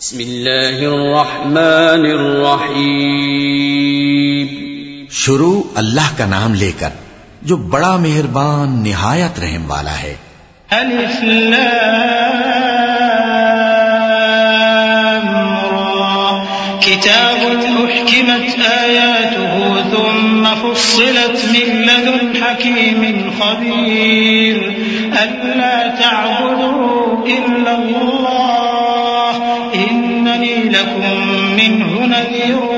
بسم الله الرحمن الرحيم. شروع الله کا نام لے کر جو بڑا مہربان نہایت رحم والا ہے۔ ألف لام را. كتاب أحكمت آياته ثم فصلت من لدن حكيم خبير. ألا تعبدوا إلا الله. منه نذير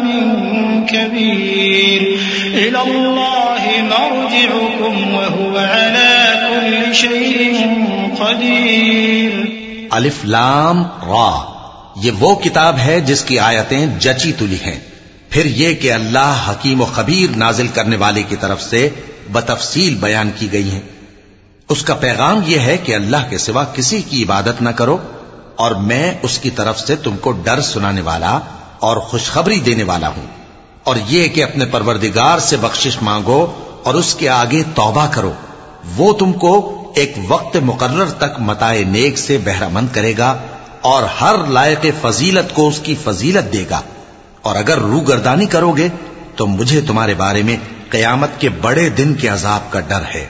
كبير إلى الله مرجعكم وهو على كل شيء قدير. الف لام را. یہ وہ کتاب ہے جس کی آیتیں جچی تلی ہیں. پھر یہ کہ اللہ حکیم و خبیر نازل کرنے والے کی طرف سے بتفصیل بیان کی گئی ہیں. اس کا پیغام یہ ہے کہ اللہ کے سوا کسی کی عبادت نہ کرو اور میں اس کی طرف سے تم کو ڈر سنانے والا اور خوشخبری دینے والا ہوں. اور یہ کہ اپنے پروردگار سے بخشش مانگو اور اس کے آگے توبہ کرو، وہ تم کو ایک وقت مقرر تک متائے نیک سے بہرہ مند کرے گا اور ہر لائق فضیلت کو اس کی فضیلت دے گا۔ اور اگر روگردانی کرو گے تو مجھے تمہارے بارے میں قیامت کے بڑے دن کے عذاب کا ڈر ہے۔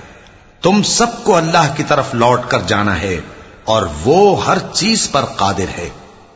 تم سب کو اللہ کی طرف لوٹ کر جانا ہے اور وہ ہر چیز پر قادر ہے۔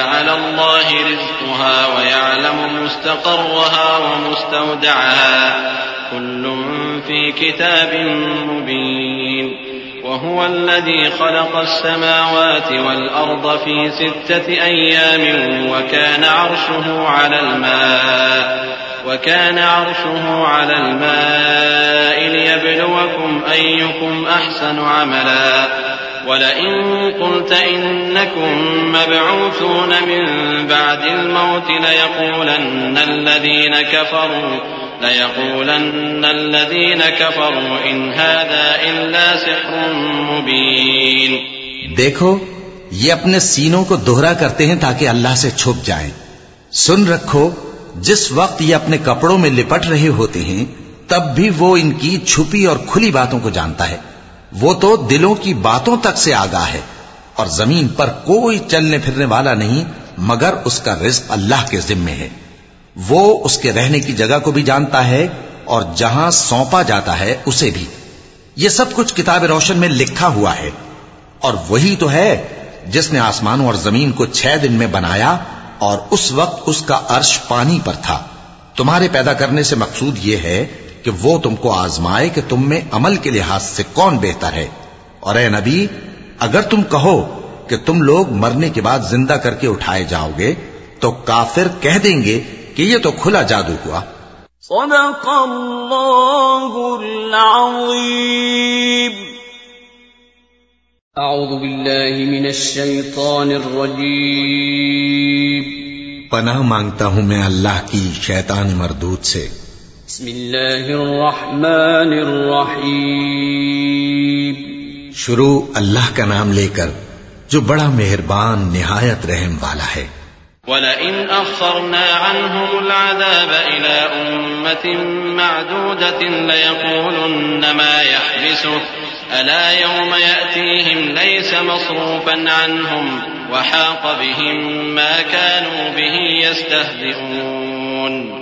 على الله رزقها ويعلم مستقرها ومستودعها. كل في كتاب مبين. وهو الذي خلق السماوات والأرض في ستة أيام وكان عرشه على الماء. وكان عرشه على الماء ليبلوكم أيكم أحسن عملا. ولئن قلت إنكم مبعوثون من بعد الموت ليقولن الذين كفروا، ليقولن الذين كفروا إن هذا إلا سحر مبين. دیکھو، یہ اپنے سینوں کو دوہرا کرتے ہیں تاکہ اللہ سے چھپ جائیں۔ سن رکھو، جس وقت یہ اپنے کپڑوں میں لپٹ رہے ہوتے ہیں، تب بھی وہ ان کی چھپی اور کھلی باتوں کو جانتا ہے۔ وہ تو دلوں کی باتوں تک سے آگاہ ہے اور زمین پر کوئی چلنے پھرنے والا نہیں، مگر اس کا رزق اللہ کے ذمے ہے۔ وہ اس کے رہنے کی جگہ کو بھی جانتا ہے اور جہاں سونپا جاتا ہے، اسے بھی۔ یہ سب کچھ کتاب روشن میں لکھا ہوا ہے۔ اور وہی تو ہے جس نے آسمانوں اور زمین کو چھ دن میں بنایا اور اس وقت اس کا عرش پانی پر تھا۔ تمہارے پیدا کرنے سے مقصود یہ ہے کہ وہ تم کو آزمائے کہ تم میں عمل کے لحاظ سے کون بہتر ہے۔ اور اے نبی اگر تم کہو کہ تم لوگ مرنے کے بعد زندہ کر کے اٹھائے جاؤ گے تو کافر کہہ دیں گے کہ یہ تو کھلا جادو ہوا۔ صدق الله العظيم أعوذ بالله من الشيطان الرجيم پناہ مانگتا ہوں میں اللہ کی شیطان مردود سے۔ بسم الله الرحمن الرحيم شروع اللہ کا نام لے کر جو بڑا مہربان نہایت رحم والا ہے۔ ولئن أخرنا عنهم العذاب إلى أمة معدودة ليقولن ما يحبسه ألا يوم يأتيهم ليس مصروفا عنهم وحاق بهم ما كانوا به يستهزئون۔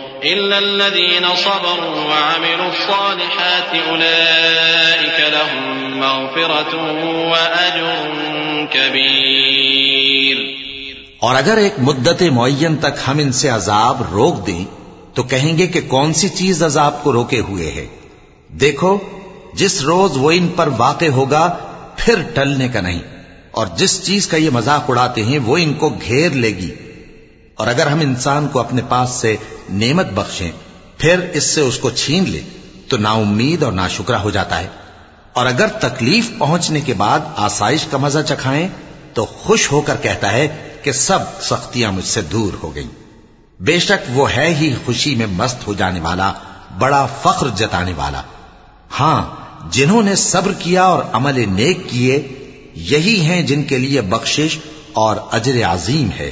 إلا الذين صبروا وعملوا الصالحات أولئك لهم مغفرة وأجر كبير. اور اگر ایک مدت معین تک ہم ان سے عذاب روک دیں، تو کہیں گے کہ کون سی چیز عذاب کو روکے ہوئے ہے؟ دیکھو، جس روز وہ ان پر واقع ہوگا، پھر ٹلنے کا نہیں۔ اور جس چیز کا یہ مذاق اڑاتے ہیں، وہ ان کو گھیر لے گی۔ اور اگر ہم انسان کو اپنے پاس سے نعمت بخشیں، پھر اس سے اس کو چھین لے، تو نا امید اور نا شکرا ہو جاتا ہے۔ اور اگر تکلیف پہنچنے کے بعد آسائش کا مزہ چکھائیں، تو خوش ہو کر کہتا ہے کہ سب سختیاں مجھ سے دور ہو گئیں۔ بے شک وہ ہے ہی خوشی میں مست ہو جانے والا، بڑا فخر جتانے والا۔ ہاں جنہوں نے صبر کیا اور عمل نیک کیے، یہی ہیں جن کے لیے بخشش اور اجر عظیم ہے۔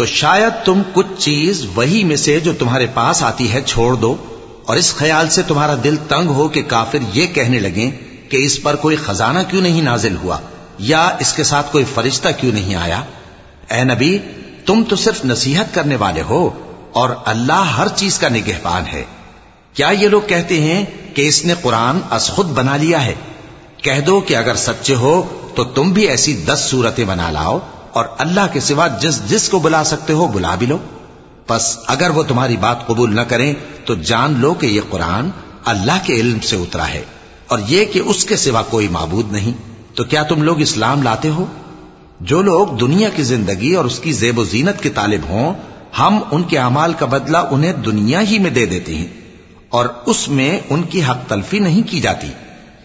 تو شاید تم کچھ چیز وہی میں سے جو تمہارے پاس آتی ہے چھوڑ دو، اور اس خیال سے تمہارا دل تنگ ہو کہ کافر یہ کہنے لگیں کہ اس پر کوئی خزانہ کیوں نہیں نازل ہوا، یا اس کے ساتھ کوئی فرشتہ کیوں نہیں آیا؟ اے نبی، تم تو صرف نصیحت کرنے والے ہو، اور اللہ ہر چیز کا نگہبان ہے۔ کیا یہ لوگ کہتے ہیں کہ اس نے قرآن از خود بنا لیا ہے؟ کہہ دو کہ اگر سچے ہو تو تم بھی ایسی دس صورتیں بنا لاؤ۔ اور اللہ کے سوا جس جس کو بلا سکتے ہو بلا بھی لو۔ پس اگر وہ تمہاری بات قبول نہ کریں، تو جان لو کہ یہ قرآن اللہ کے علم سے اترا ہے اور یہ کہ اس کے سوا کوئی معبود نہیں۔ تو کیا تم لوگ اسلام لاتے ہو؟ جو لوگ دنیا کی زندگی اور اس کی زیب و زینت کے طالب ہوں، ہم ان کے اعمال کا بدلہ انہیں دنیا ہی میں دے دیتے ہیں۔ اور اس میں ان کی حق تلفی نہیں کی جاتی۔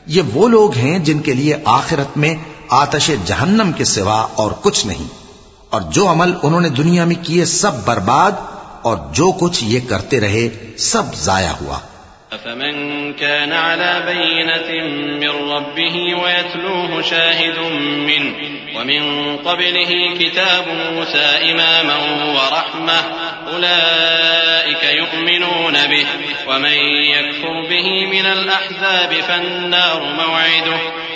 یہ وہ لوگ ہیں جن کے لیے آخرت میں آتش جہنم کے سوا اور کچھ نہیں۔ اور جو عمل انہوں نے دنیا میں کیے سب برباد، اور جو کچھ یہ کرتے رہے سب ضائع ہوا۔ أفمن كان على بينة من ربه ويتلوه شاهد منه ومن قبله كتاب موسى إماما ورحمة أولئك يؤمنون به ومن يكفر به من الأحزاب فالنار موعده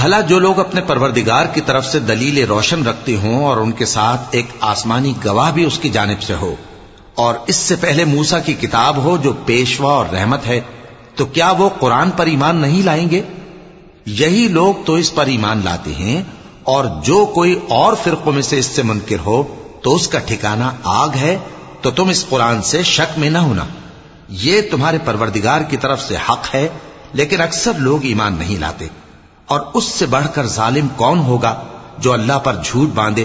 بھلا جو لوگ اپنے پروردگار کی طرف سے دلیل روشن رکھتے ہوں اور ان کے ساتھ ایک آسمانی گواہ بھی اس کی جانب سے ہو، اور اس سے پہلے موسا کی کتاب ہو جو پیشوا اور رحمت ہے، تو کیا وہ قرآن پر ایمان نہیں لائیں گے؟ یہی لوگ تو اس پر ایمان لاتے ہیں، اور جو کوئی اور فرقوں میں سے اس سے منکر ہو، تو اس کا ٹھکانہ آگ ہے، تو تم اس قرآن سے شک میں نہ ہونا۔ یہ تمہارے پروردگار کی طرف سے حق ہے، لیکن اکثر لوگ ایمان نہیں لاتے۔ اور اس سے بڑھ کر ظالم کون ہوگا جو اللہ پر جھوٹ باندھے؟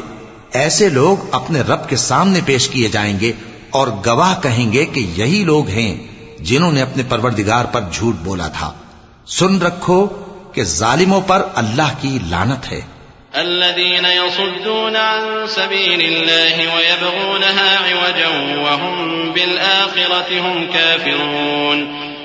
ایسے لوگ اپنے رب کے سامنے پیش کیے جائیں گے اور گواہ کہیں گے کہ یہی لوگ ہیں جنہوں نے اپنے پروردگار پر جھوٹ بولا تھا۔ سن رکھو کہ ظالموں پر اللہ کی لانت ہے۔ الذين يصدون عن سبيل الله ويبغونها عوجا وهم بالآخرة هم كافرون۔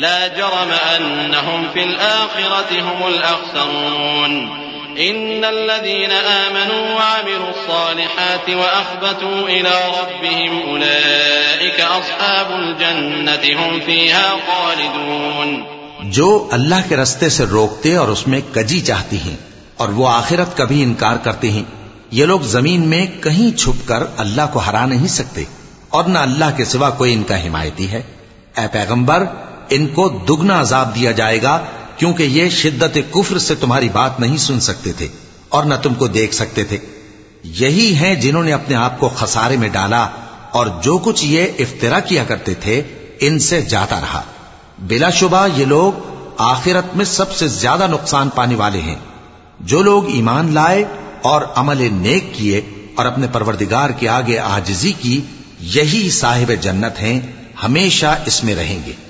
لا جرم أنهم في الآخرة هم الأخسرون. إن الذين آمنوا وعملوا الصالحات وأخبتوا إلى ربهم أولئك أصحاب الجنة هم فيها خالدون. جو اللہ کے رستے سے روکتے اور اس میں کجی چاہتی ہیں اور وہ آخرت کا بھی انکار کرتے ہیں، یہ لوگ زمین میں کہیں چھپ کر اللہ کو ہرا نہیں سکتے اور نہ اللہ کے سوا کوئی ان کا حمایتی ہے۔ اے پیغمبر ان کو دگنا عذاب دیا جائے گا کیونکہ یہ شدت کفر سے تمہاری بات نہیں سن سکتے تھے اور نہ تم کو دیکھ سکتے تھے۔ یہی ہیں جنہوں نے اپنے آپ کو خسارے میں ڈالا اور جو کچھ یہ افطرا کیا کرتے تھے، ان سے جاتا رہا۔ بلا شبہ یہ لوگ آخرت میں سب سے زیادہ نقصان پانے والے ہیں۔ جو لوگ ایمان لائے اور عمل نیک کیے اور اپنے پروردگار کے آگے آجزی کی، یہی صاحب جنت ہیں، ہمیشہ اس میں رہیں گے۔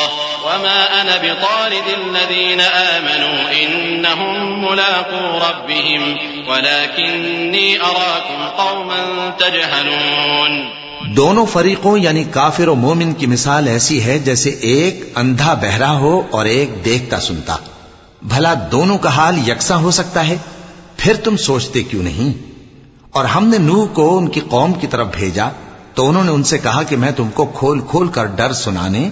وما أنا بطارد الذين آمنوا إنهم ملاقو ربهم ولكني أراكم قوما تجهلون دونوں فریقوں یعنی کافر و مومن کی مثال ایسی ہے جیسے ایک اندھا بہرا ہو اور ایک دیکھتا سنتا۔ بھلا دونوں کا حال یکساں ہو سکتا ہے؟ پھر تم سوچتے کیوں نہیں؟ اور ہم نے نوح کو ان کی قوم کی طرف بھیجا تو انہوں نے ان سے کہا کہ میں تم کو کھول کھول کر ڈر سنانے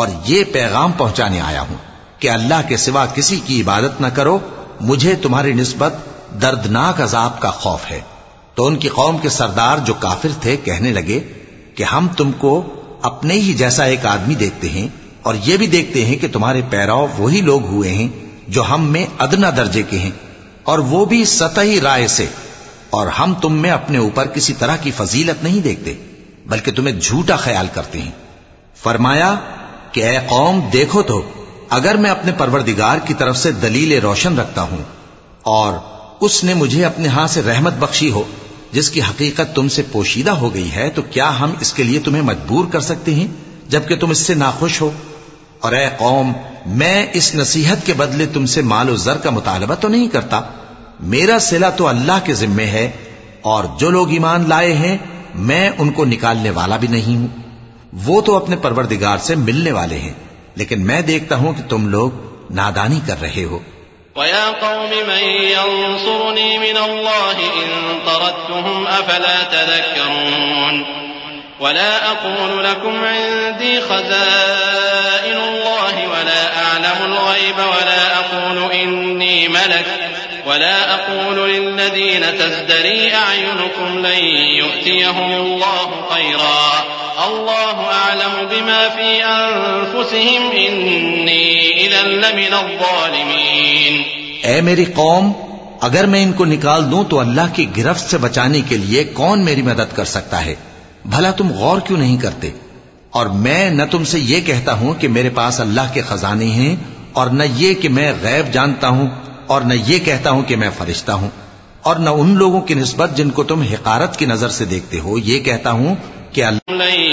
اور یہ پیغام پہنچانے آیا ہوں کہ اللہ کے سوا کسی کی عبادت نہ کرو، مجھے تمہاری نسبت دردناک عذاب کا خوف ہے۔ تو ان کی قوم کے سردار جو کافر تھے کہنے لگے کہ ہم تم کو اپنے ہی جیسا ایک آدمی دیکھتے ہیں اور یہ بھی دیکھتے ہیں کہ تمہارے پیراؤ وہی لوگ ہوئے ہیں جو ہم میں ادنا درجے کے ہیں اور وہ بھی سطحی رائے سے۔ اور ہم تم میں اپنے اوپر کسی طرح کی فضیلت نہیں دیکھتے، بلکہ تمہیں جھوٹا خیال کرتے ہیں۔ فرمایا کہ اے قوم دیکھو تو، اگر میں اپنے پروردگار کی طرف سے دلیل روشن رکھتا ہوں، اور اس نے مجھے اپنے ہاں سے رحمت بخشی ہو، جس کی حقیقت تم سے پوشیدہ ہو گئی ہے، تو کیا ہم اس کے لیے تمہیں مجبور کر سکتے ہیں، جبکہ تم اس سے ناخوش ہو؟ اور اے قوم، میں اس نصیحت کے بدلے تم سے مال و زر کا مطالبہ تو نہیں کرتا۔ میرا سلا تو اللہ کے ذمے ہے، اور جو لوگ ایمان لائے ہیں، میں ان کو نکالنے والا بھی نہیں ہوں۔ وہ تو اپنے پروردگار سے ملنے والے ہیں، لیکن میں دیکھتا ہوں کہ تم لوگ نادانی کر رہے ہو۔ ويا قوم من ينصرني من الله إن طردتهم أفلا تذكرون ولا أقول لكم عندي خزائن الله ولا أعلم الغيب ولا أقول إني ملك ولا أقول للذين تزدري أعينكم لن يؤتيهم الله خيرا الله أعلم بما في أنفسهم. إني إذا لمن الظالمين. اے میری قوم، اگر میں ان کو نکال دوں تو اللہ کی گرفت سے بچانے کے لیے کون میری مدد کر سکتا ہے؟ بھلا تم غور کیوں نہیں کرتے؟ اور میں نہ تم سے یہ کہتا ہوں کہ میرے پاس اللہ کے خزانے ہیں اور نہ یہ کہ میں غیب جانتا ہوں اور نہ یہ کہتا ہوں کہ میں فرشتہ ہوں اور نہ ان لوگوں کی نسبت جن کو تم حقارت کی نظر سے دیکھتے ہو، یہ کہتا ہوں کہ اللہ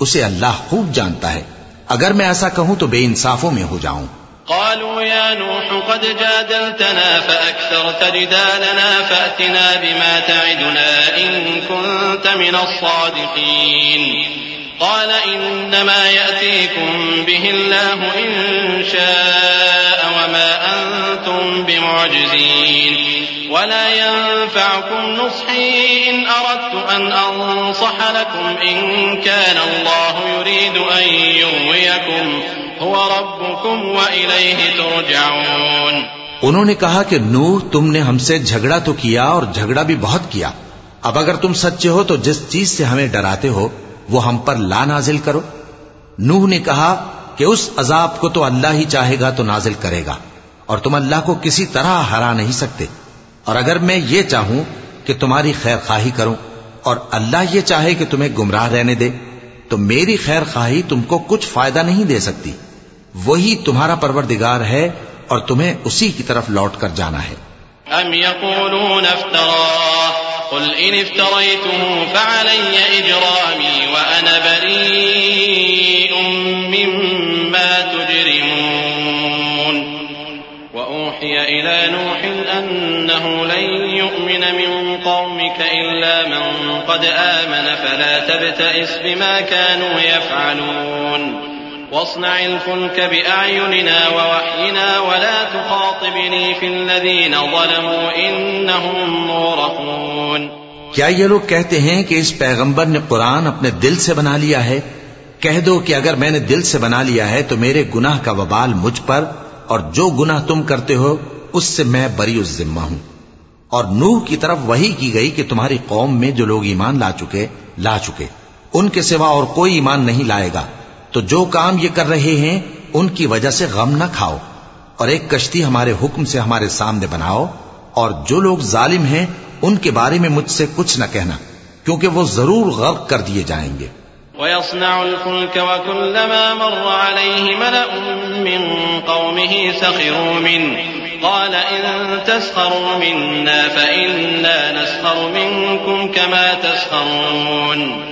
اسے اللہ خوب جانتا ہے۔ اگر میں ایسا کہوں تو بے انصافوں میں ہو جاؤں۔ قالوا يا نوح قد جادلتنا فأكثرت جدالنا فأتنا بما تعدنا إن كنت من الصادقين. قال إنما يأتيكم به الله إن شاء وما أنتم بمعجزين ولا ينفعكم نصحي إن أردت أن أنصح لكم إن كان الله يريد أن يغويكم هو ربكم وإليه ترجعون انہوں نے کہا کہ نوح، تم نے ہم سے جھگڑا تو کیا اور جھگڑا بھی بہت کیا۔ اب اگر تم سچے ہو تو جس چیز سے ہمیں ڈراتے ہو وہ ہم پر لا نازل کرو۔ نوح نے کہا کہ اس عذاب کو تو اللہ ہی چاہے گا تو نازل کرے گا، اور تم اللہ کو کسی طرح ہرا نہیں سکتے۔ اور اگر میں یہ چاہوں کہ تمہاری خیر خواہی کروں اور اللہ یہ چاہے کہ تمہیں گمراہ رہنے دے، تو میری خیر خواہی تم کو کچھ فائدہ نہیں دے سکتی۔ وہی تمہارا پروردگار ہے اور تمہیں اسی کی طرف لوٹ کر جانا ہے۔ أم يقولون افتراه قل إن افتريته فعلي إجرامي وأنا بريء مما تجرمون. وأوحي إلى نوح أنه لن يؤمن من قومك إلا من قد آمن فلا تبتئس بما كانوا يفعلون. واصنع الفلك بأعيننا ووحينا ولا تخاطبني في الذين ظلموا إنهم مورقون کیا یہ لوگ کہتے ہیں کہ اس پیغمبر نے قرآن اپنے دل سے بنا لیا ہے؟ کہہ دو کہ اگر میں نے دل سے بنا لیا ہے تو میرے گناہ کا وبال مجھ پر، اور جو گناہ تم کرتے ہو، اس سے میں بری اس ذمہ ہوں۔ اور نوح کی طرف وہی کی گئی کہ تمہاری قوم میں جو لوگ ایمان لا چکے لا چکے۔ ان کے سوا اور کوئی ایمان نہیں لائے گا۔ تو جو کام یہ کر رہے ہیں، ان کی وجہ سے غم نہ کھاؤ اور ایک کشتی ہمارے حکم سے ہمارے سامنے بناؤ اور جو لوگ ظالم ہیں، ان کے بارے میں مجھ سے کچھ نہ کہنا کیونکہ وہ ضرور غرق کر دیے جائیں گے۔ ويصنع الفلك وكلما مر عليه ملأ من قومه سخروا منه قال إن تسخروا منا فإنا نسخر منكم كما تسخرون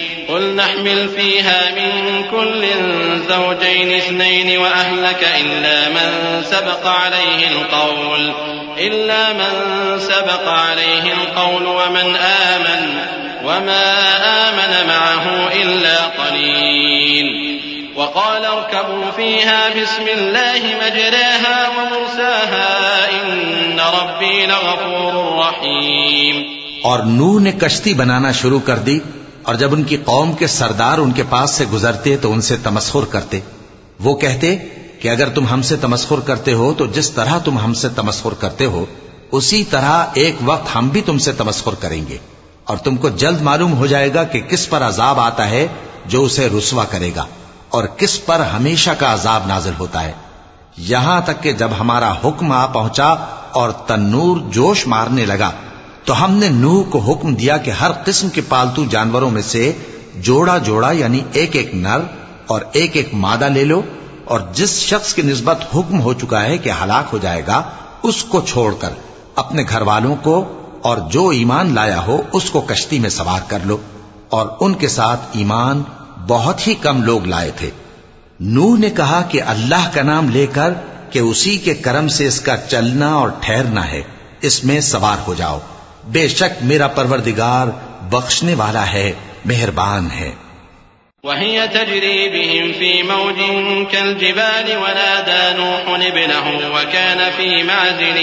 قل نحمل فيها من كل زوجين اثنين وأهلك إلا من سبق عليه القول إلا من سبق عليه القول ومن آمن وما آمن معه إلا قليل. وقال اركبوا فيها بسم الله مجراها ومرساها إن ربي لغفور رحيم. اور نوح نے کشتی بنانا شروع کر دی اور جب ان کی قوم کے سردار ان کے پاس سے گزرتے تو ان سے تمسخر کرتے۔ وہ کہتے کہ اگر تم ہم سے تمسخر کرتے ہو تو جس طرح تم ہم سے تمسخر کرتے ہو، اسی طرح ایک وقت ہم بھی تم سے تمسخر کریں گے۔ اور تم کو جلد معلوم ہو جائے گا کہ کس پر عذاب آتا ہے جو اسے رسوا کرے گا، اور کس پر ہمیشہ کا عذاب نازل ہوتا ہے۔ یہاں تک کہ جب ہمارا حکم آ پہنچا اور تنور جوش مارنے لگا تو ہم نے نوح کو حکم دیا کہ ہر قسم کے پالتو جانوروں میں سے جوڑا جوڑا یعنی ایک ایک نر اور ایک ایک مادہ لے لو اور جس شخص کی نسبت حکم ہو چکا ہے کہ ہلاک ہو جائے گا، اس کو چھوڑ کر اپنے گھر والوں کو اور جو ایمان لایا ہو، اس کو کشتی میں سوار کر لو۔ اور ان کے ساتھ ایمان بہت ہی کم لوگ لائے تھے۔ نوح نے کہا کہ اللہ کا نام لے کر کہ اسی کے کرم سے اس کا چلنا اور ٹھہرنا ہے، اس میں سوار ہو جاؤ۔ بے شک میرا پروردگار بخشنے والا ہے، مہربان ہے۔ وهي تجري بهم في موج كالجبال ونادى نوح ابنه وكان في معزل،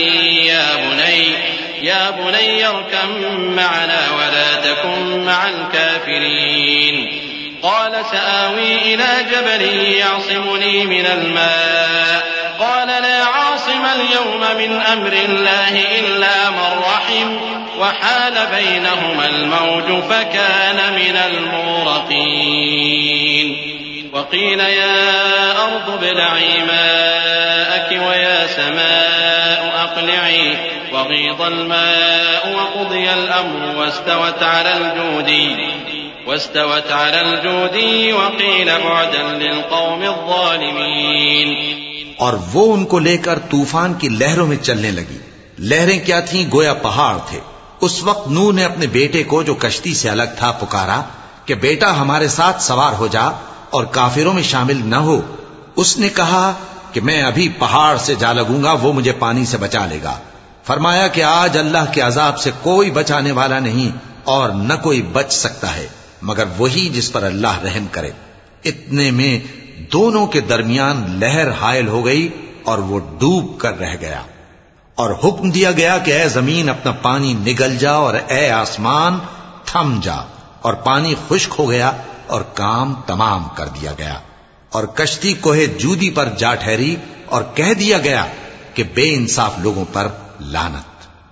يا بني يا بني اركم معنا ولا تكن مع الكافرين. قال سآوي إلى جبل يعصمني من الماء. قال لا عاصم اليوم من أمر الله إلا من رحم وحال بينهما الموج فكان من المورقين وقيل يا أرض ابلعي ماءك ويا سماء أقلعي وغيض الماء وقضي الأمر واستوت على الجودي. واستوت على الجودي وقيل بعدا للقوم الظالمين. اور وہ ان کو لے کر طوفان کی لہروں میں چلنے لگی۔ لہریں کیا تھیں؟ گویا پہاڑ تھے۔ اس وقت نو نے اپنے بیٹے کو جو کشتی سے الگ تھا پکارا کہ بیٹا ہمارے ساتھ سوار ہو جا اور کافروں میں شامل نہ ہو۔ اس نے کہا کہ میں ابھی پہاڑ سے جا لگوں گا، وہ مجھے پانی سے بچا لے گا۔ فرمایا کہ آج اللہ کے عذاب سے کوئی بچانے والا نہیں اور نہ کوئی بچ سکتا ہے، مگر وہی جس پر اللہ رحم کرے۔ اتنے میں دونوں کے درمیان لہر حائل ہو گئی اور وہ ڈوب کر رہ گیا۔ اور حکم دیا گیا کہ اے زمین، اپنا پانی نگل جا اور اے آسمان، تھم جا۔ اور پانی خشک ہو گیا اور کام تمام کر دیا گیا۔ اور کشتی کوہ جودی پر جا ٹھہری اور کہہ دیا گیا کہ بے انصاف لوگوں پر لانت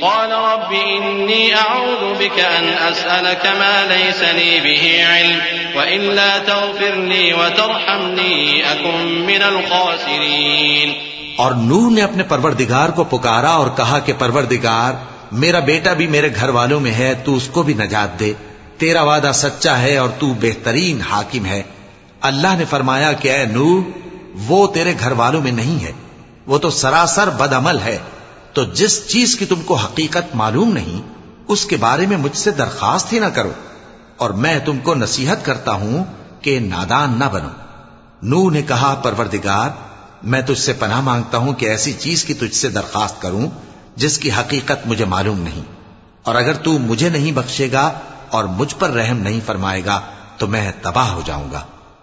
قال رب إني أعوذ بك أن أسألك ما ليس لي به علم وإلا تغفر لي وترحمني أكن من الخاسرين. اور نوح نے اپنے پروردگار کو پکارا اور کہا کہ پروردگار، میرا بیٹا بھی میرے گھر والوں میں ہے، تو اس کو بھی نجات دے۔ تیرا وعدہ سچا ہے اور تو بہترین حاکم ہے۔ اللہ نے فرمایا کہ اے نوح وہ تیرے گھر والوں میں نہیں ہے، وہ تو سراسر بد عمل ہے۔ تو جس چیز کی تم کو حقیقت معلوم نہیں، اس کے بارے میں مجھ سے درخواست ہی نہ کرو، اور میں تم کو نصیحت کرتا ہوں کہ نادان نہ بنو۔ نو نے کہا، پروردگار، میں تجھ سے پناہ مانگتا ہوں کہ ایسی چیز کی تجھ سے درخواست کروں جس کی حقیقت مجھے معلوم نہیں۔ اور اگر تو مجھے نہیں بخشے گا اور مجھ پر رحم نہیں فرمائے گا، تو میں تباہ ہو جاؤں گا۔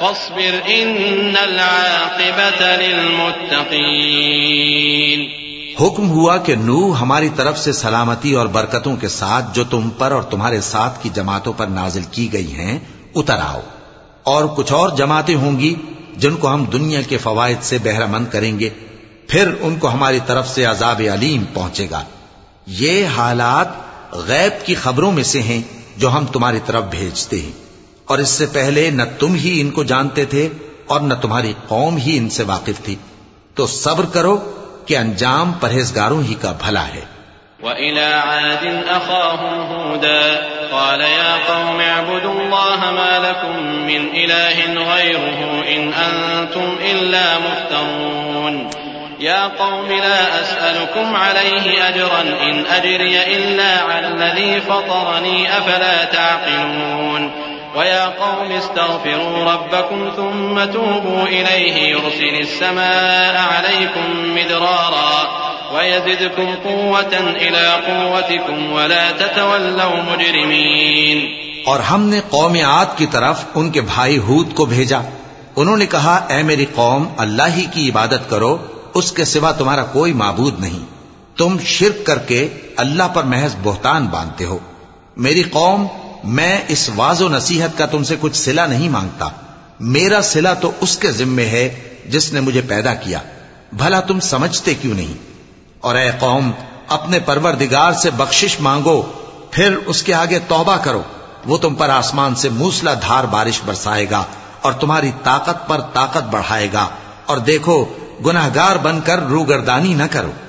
فاصبر ان العاقبت للمتقین حکم ہوا کہ نو ہماری طرف سے سلامتی اور برکتوں کے ساتھ جو تم پر اور تمہارے ساتھ کی جماعتوں پر نازل کی گئی ہیں، اتر آؤ۔ اور کچھ اور جماعتیں ہوں گی جن کو ہم دنیا کے فوائد سے بہرہ مند کریں گے، پھر ان کو ہماری طرف سے عذاب علیم پہنچے گا۔ یہ حالات غیب کی خبروں میں سے ہیں جو ہم تمہاری طرف بھیجتے ہیں۔ اور اس سے پہلے نہ تم ہی ان کو جانتے تھے اور نہ تمہاری قوم ہی ان سے واقف تھی۔ تو صبر کرو کہ انجام پرہیزگاروں ہی کا بھلا ہے۔ وَإِلَىٰ عَادٍ أَخَاهُمْ هُودًا، قَالَ يَا قَوْمِ اعْبُدُوا اللَّهَ مَا لَكُم مِّنْ إِلَٰهٍ غَيْرُهُ إِنْ أَنتُمْ إِلَّا مُفْتَرُونَ۔ يَا قَوْمِ لَا أَسْأَلُكُمْ عَلَيْهِ أَجْرًا، إِنْ أَجْرِيَ إِلَّا عَلَى الَّذِي فَطَرَنِي أَفَلَا تَعْقِلُونَ۔ ويا قوم استغفروا ربكم ثم توبوا إليه يرسل السماء عليكم مدرارا ويزدكم قوة إلى قوتكم ولا تتولوا مجرمين اور ہم نے قوم عاد کی طرف ان کے بھائی ہود کو بھیجا۔ انہوں نے کہا، اے میری قوم، اللہ ہی کی عبادت کرو، اس کے سوا تمہارا کوئی معبود نہیں۔ تم شرک کر کے اللہ پر محض بہتان باندھتے ہو۔ میری قوم میں اس واض و نصیحت کا تم سے کچھ سلا نہیں مانگتا۔ میرا سلا تو اس کے ذمے ہے جس نے مجھے پیدا کیا۔ بھلا تم سمجھتے کیوں نہیں؟ اور اے قوم، اپنے پروردگار سے بخشش مانگو، پھر اس کے آگے توبہ کرو۔ وہ تم پر آسمان سے موسلا دھار بارش برسائے گا اور تمہاری طاقت پر طاقت بڑھائے گا۔ اور دیکھو، گناہگار بن کر روگردانی نہ کرو۔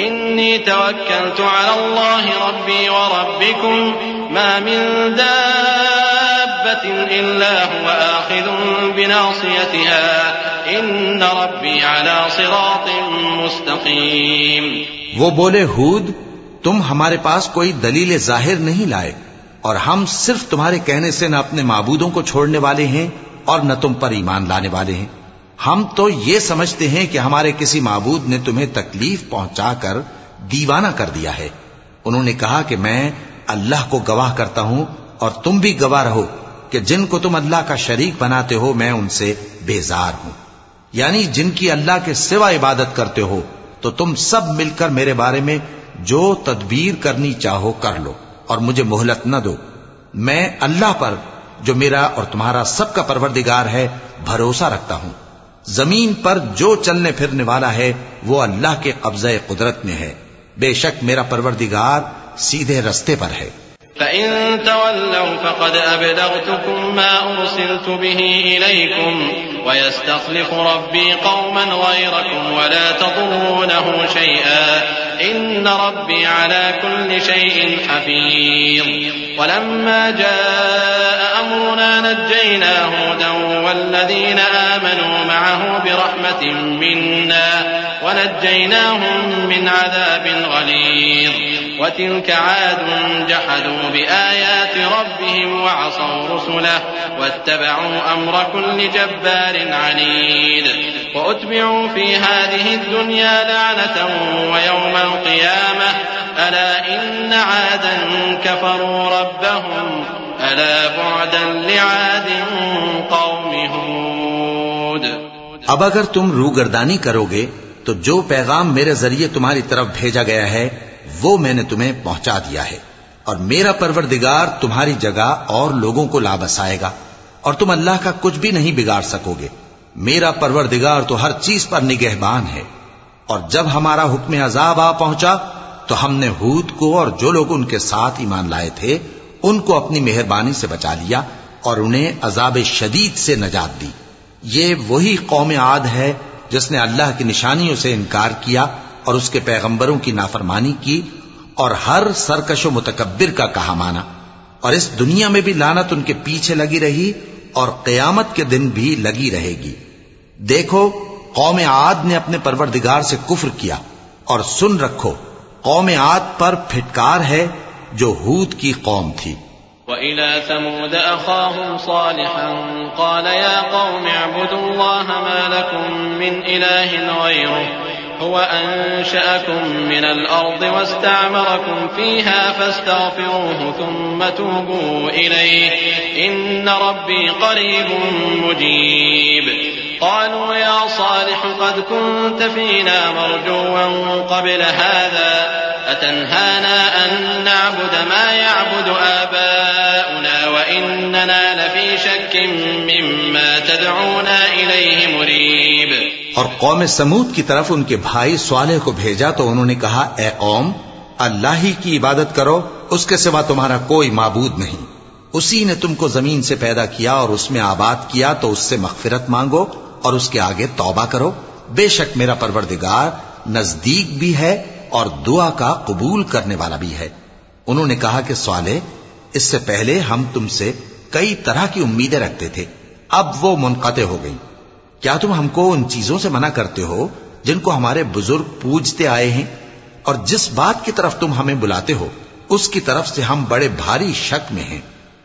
إني توكلت على الله ربي وربكم ما من دابة إلا هو آخذ بناصيتها. إن ربي على صراط مستقيم. وہ بولے، ہود، تم ہمارے پاس کوئی دلیل ظاہر نہیں لائے، اور ہم صرف تمہارے کہنے سے نہ اپنے معبودوں کو چھوڑنے والے ہیں اور نہ تم پر ایمان لانے والے ہیں۔ ہم تو یہ سمجھتے ہیں کہ ہمارے کسی معبود نے تمہیں تکلیف پہنچا کر دیوانہ کر دیا ہے۔ انہوں نے کہا کہ میں اللہ کو گواہ کرتا ہوں اور تم بھی گواہ رہو کہ جن کو تم اللہ کا شریک بناتے ہو میں ان سے بیزار ہوں۔ یعنی جن کی اللہ کے سوا عبادت کرتے ہو، تو تم سب مل کر میرے بارے میں جو تدبیر کرنی چاہو کر لو اور مجھے مہلت نہ دو۔ میں اللہ پر جو میرا اور تمہارا سب کا پروردگار ہے، بھروسہ رکھتا ہوں۔ زمین پر جو چلنے پھرنے والا ہے، وہ اللہ کے قبضہ قدرت میں ہے۔ بے شک میرا پروردگار سیدھے رستے پر ہے۔ فإن تولوا فقد أبلغتكم ما أرسلت به إليكم ويستخلف ربي قوما غيركم ولا تضرونه شيئا إن ربي على كل شيء حفيظ. ولما جاء أمرنا نجينا هودا والذين آمنوا معه برحمة منا ونجيناهم من عذاب غليظ. وتلك عاد جحدوا بآيات ربهم وعصوا رسله واتبعوا أمر كل جبار عنيد. وأتبعوا في هذه الدنيا لعنة ويوم القيامة. ألا إن عادا كفروا ربهم ألا بعدا لعاد قوم هود؟ اب اگر تم روگردانی کرو گے تو جو پیغام میرے ذریعے تمہاری طرف بھیجا گیا ہے، وہ میں نے تمہیں پہنچا دیا ہے۔ اور میرا پروردگار تمہاری جگہ اور لوگوں کو لا بسائے گا، اور تم اللہ کا کچھ بھی نہیں بگاڑ سکو گے میرا پروردگار تو ہر چیز پر نگہبان ہے۔ اور جب ہمارا حکم عذاب آ پہنچا، تو ہم نے ہود کو اور جو لوگ ان کے ساتھ ایمان لائے تھے ان کو اپنی مہربانی سے بچا لیا اور انہیں عذاب شدید سے نجات دی۔ یہ وہی قوم عاد ہے جس نے اللہ کی نشانیوں سے انکار کیا اور اس کے پیغمبروں کی نافرمانی کی اور ہر سرکش و متکبر کا کہا مانا۔ اور اس دنیا میں بھی لانت ان کے پیچھے لگی رہی اور قیامت کے دن بھی لگی رہے گی۔ دیکھو، قوم عاد نے اپنے پروردگار سے کفر کیا اور سن رکھو، قوم عاد پر پھٹکار ہے جو ہود کی قوم تھی۔ وإلى ثمود أخاهم صالحا قال يا قوم اعبدوا الله ما لكم من إله غيره هو أنشأكم من الأرض واستعمركم فيها فاستغفروه ثم توبوا إليه إن ربي قريب مجيب قالوا يا صالح قد كنت فينا مرجوا قبل هذا أتنهانا أن نعبد ما يعبد آباؤنا وإننا لفي شك مما تدعونا إليه مريب. اور قوم سمود کی طرف ان کے بھائی صالح کو بھیجا تو انہوں نے کہا، اے قوم، اللہ ہی کی عبادت کرو، اس کے سوا تمہارا کوئی معبود نہیں۔ اسی نے تم کو زمین سے پیدا کیا اور اس میں آباد کیا تو اس سے مغفرت مانگو۔ اور اس کے آگے توبہ کرو۔ بے شک میرا پروردگار نزدیک بھی ہے اور دعا کا قبول کرنے والا بھی ہے۔ انہوں نے کہا کہ سوالے اس سے پہلے ہم تم سے کئی طرح کی امیدیں رکھتے تھے۔ اب وہ منقطع ہو گئی کیا تم ہم کو ان چیزوں سے منع کرتے ہو جن کو ہمارے بزرگ پوجتے آئے ہیں؟ اور جس بات کی طرف تم ہمیں بلاتے ہو، اس کی طرف سے ہم بڑے بھاری شک میں ہیں۔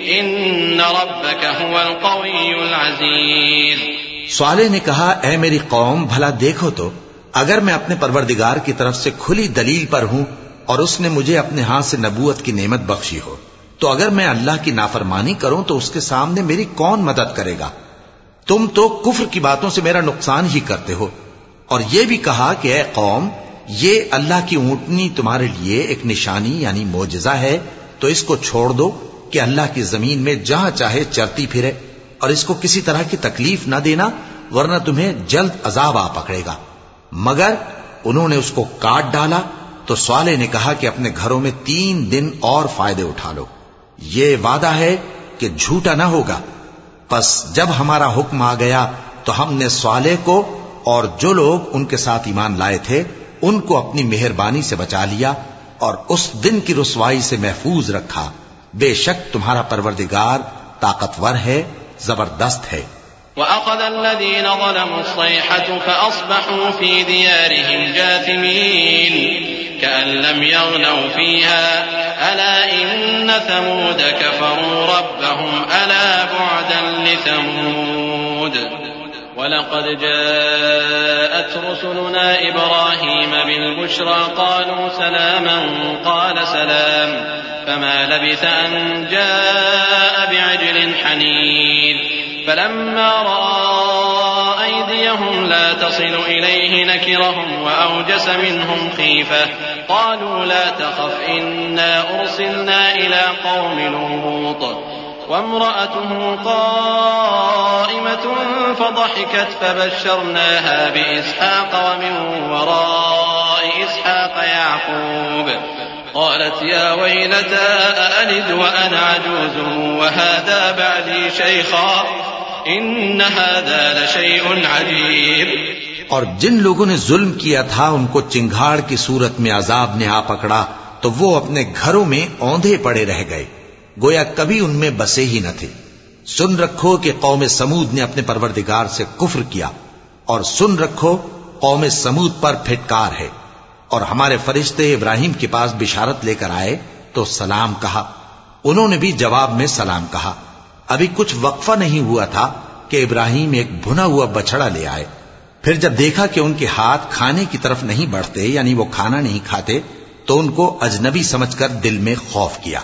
إن ربك هو القوي العزيز صالح نے کہا، اے میری قوم، بھلا دیکھو تو، اگر میں اپنے پروردگار کی طرف سے کھلی دلیل پر ہوں اور اس نے مجھے اپنے ہاتھ سے نبوت کی نعمت بخشی ہو، تو اگر میں اللہ کی نافرمانی کروں تو اس کے سامنے میری کون مدد کرے گا؟ تم تو کفر کی باتوں سے میرا نقصان ہی کرتے ہو۔ اور یہ بھی کہا کہ، اے قوم، یہ اللہ کی اونٹنی تمہارے لیے ایک نشانی یعنی موجزہ ہے، تو اس کو چھوڑ دو کہ اللہ کی زمین میں جہاں چاہے چرتی پھرے اور اس کو کسی طرح کی تکلیف نہ دینا، ورنہ تمہیں جلد عذاب آ پکڑے گا۔ مگر انہوں نے اس کو کاٹ ڈالا تو سوالے نے کہا کہ اپنے گھروں میں تین دن اور فائدے اٹھا لو۔ یہ وعدہ ہے کہ جھوٹا نہ ہوگا۔ پس جب ہمارا حکم آ گیا تو ہم نے سوالے کو اور جو لوگ ان کے ساتھ ایمان لائے تھے، ان کو اپنی مہربانی سے بچا لیا اور اس دن کی رسوائی سے محفوظ رکھا۔ بے شک تمہارا پروردگار طاقتور ہے زبردست ہے وأخذ الذين ظلموا الصيحة فأصبحوا في ديارهم جاثمين كأن لم يغنوا فيها ألا إن ثمود كفروا ربهم ألا بعدا لثمود. ولقد جاءت رسلنا إبراهيم بالبشرى قالوا سلاما قال سلام. فما لبث أن جاء بعجل حنيذ. فلما رأى أيديهم لا تصل إليه نكرهم وأوجس منهم خيفة. قالوا لا تخف إنا أرسلنا إلى قوم لوط. وامرأته قائمة فضحكت فبشرناها بإسحاق ومن وراء إسحاق يعقوب. قالت يا ويلتى، أألد وأنا عجوز، وهذا بعدي شيخا، إن هذا لشيء عجيب اور جن لوگوں نے ظلم کیا تھا، ان کو چنگھاڑ کی صورت میں عذاب نے آ پکڑا، تو وہ اپنے گھروں میں اوندھے پڑے رہ گئے۔ گویا کبھی ان میں بسے ہی نہ تھے۔ سن رکھو کہ قوم سمود نے اپنے پروردگار سے کفر کیا۔ اور سن رکھو، قوم سمود پر پھٹکار ہے۔ اور ہمارے فرشتے ابراہیم کے پاس بشارت لے کر آئے تو سلام کہا۔ انہوں نے بھی جواب میں سلام کہا۔ ابھی کچھ وقفہ نہیں ہوا تھا کہ ابراہیم ایک بھنا ہوا بچڑا لے آئے۔ پھر جب دیکھا کہ ان کے ہاتھ کھانے کی طرف نہیں بڑھتے یعنی وہ کھانا نہیں کھاتے، تو ان کو اجنبی سمجھ کر دل میں خوف کیا۔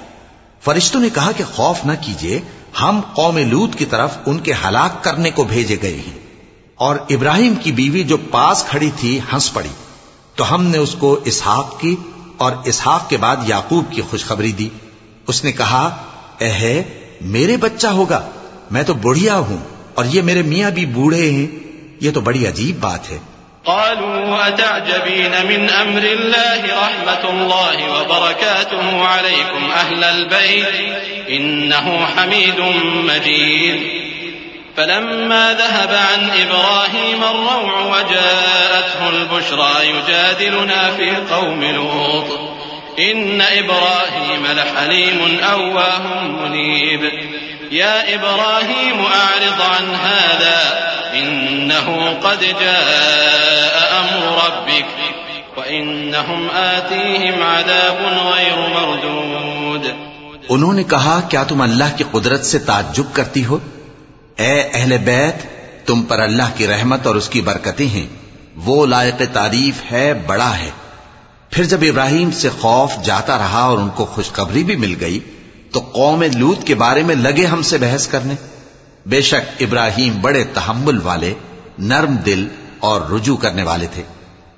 فرشتوں نے کہا کہ خوف نہ کیجیے ہم قوم لوت کی طرف ان کے ہلاک کرنے کو بھیجے گئے ہیں۔ اور ابراہیم کی بیوی جو پاس کھڑی تھی، ہنس پڑی۔ تو ہم نے اس کو اسحاق کی اور اسحاق کے بعد یعقوب کی خوشخبری دی۔ اس نے کہا، اے میرے بچہ ہوگا، میں تو بڑھیا ہوں اور یہ میرے میاں بھی بوڑھے ہیں۔ یہ تو بڑی عجیب بات ہے۔ قالوا، أتعجبين من أمر الله؟ رحمة الله وبركاته عليكم، أهل البيت، إنه حميد مجيد. فلما ذهب عن إبراهيم الروع وجاءته البشرى يجادلنا في قوم لوط. إن إبراهيم لحليم أواه منيب. يا إبراهيم أعرض عن هذا. إنه قد جاء أمر ربك. وإنهم آتيهم عذاب غير مردود. انہوں نے کہا کیا تم اللہ کی قدرت سے تعجب کرتی ہو؟ اے اہل بیت، تم پر اللہ کی رحمت اور اس کی برکتیں ہیں۔ وہ لائق تعریف ہے، بڑا ہے۔ پھر جب ابراہیم سے خوف جاتا رہا اور ان کو خوشخبری بھی مل گئی، تو قوم لوت کے بارے میں لگے ہم سے بحث کرنے۔ بے شک ابراہیم بڑے تحمل والے، نرم دل اور رجوع کرنے والے تھے۔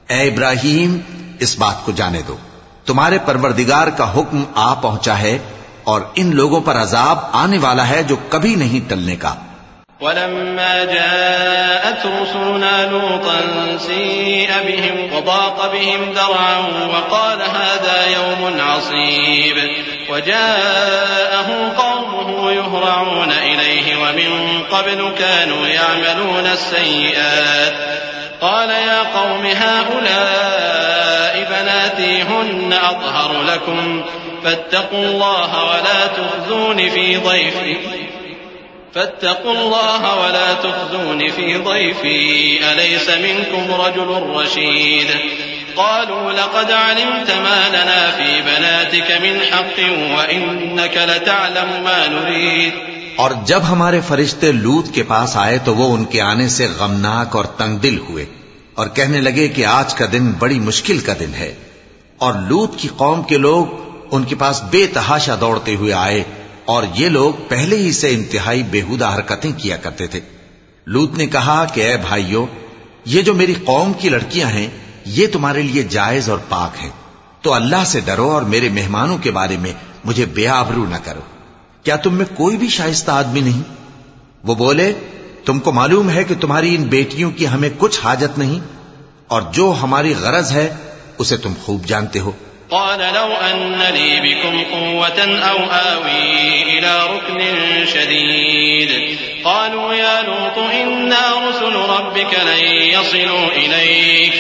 اے ابراہیم، اس بات کو جانے دو۔ تمہارے پروردگار کا حکم آ پہنچا ہے اور ان لوگوں پر عذاب آنے والا ہے جو کبھی نہیں ٹلنے کا۔ ولما جاءت رسلنا لوطا سيء بهم وضاق بهم ذرعا وقال هذا يوم عصيب. وجاءه قومه يهرعون إليه ومن قبل كانوا يعملون السيئات. قال يا قوم هؤلاء بناتي هن أطهر لكم. فاتقوا الله ولا تخزون في ضيفي فاتقوا الله ولا تخزون في ضيفي، أليس منكم رجل رشيد؟ قالوا لقد علمت ما لنا في بناتك من حق وإنك لتعلم ما نريد. اور جب ہمارے فرشتے لوت کے پاس آئے تو وہ ان کے آنے سے غمناک اور تنگ دل ہوئے اور کہنے لگے کہ آج کا دن بڑی مشکل کا دن ہے۔ اور لوت کی قوم کے لوگ ان کے پاس بے تحاشا دوڑتے ہوئے آئے اور یہ لوگ پہلے ہی سے انتہائی بےحدہ حرکتیں کیا کرتے تھے۔ لوت نے کہا کہ اے بھائیو یہ جو میری قوم کی لڑکیاں ہیں، یہ تمہارے لیے جائز اور پاک ہیں۔ تو اللہ سے ڈرو اور میرے مہمانوں کے بارے میں مجھے بے آبرو نہ کرو۔ کیا تم میں کوئی بھی شائستہ آدمی نہیں؟ وہ بولے، تم کو معلوم ہے کہ تمہاری ان بیٹیوں کی ہمیں کچھ حاجت نہیں، اور جو ہماری غرض ہے، اسے تم خوب جانتے ہو۔ قال لو أن لي بكم قوة أو آوي إلى ركن شديد. قالوا يا لوط إنا رسل ربك لن يصلوا إليك.